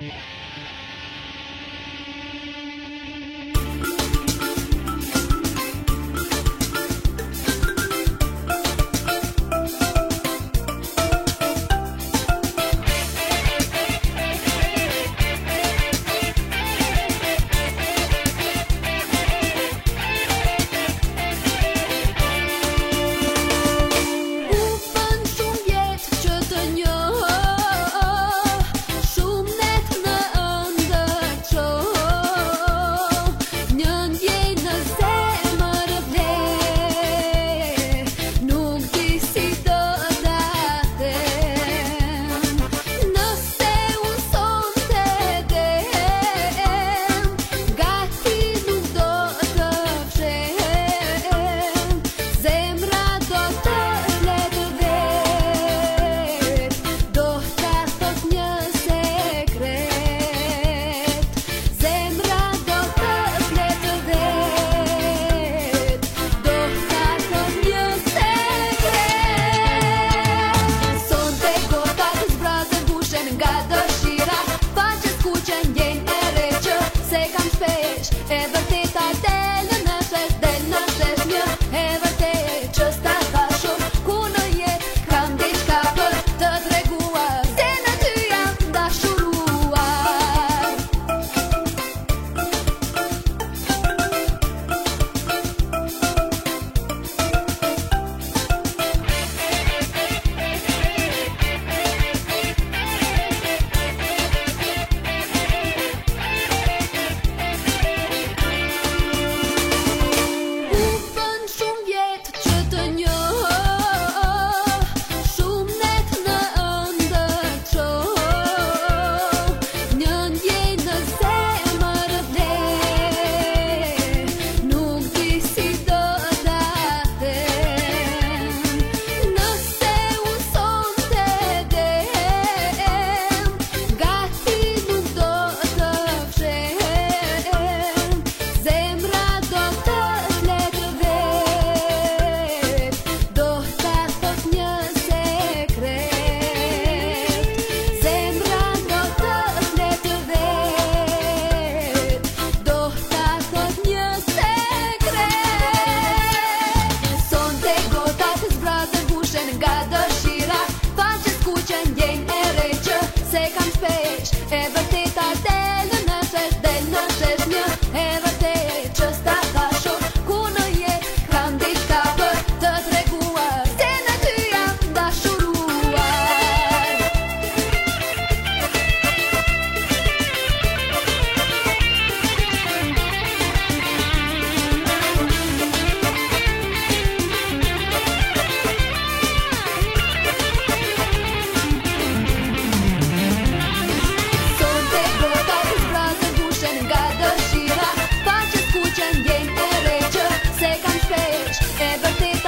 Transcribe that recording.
Yeah. é bater.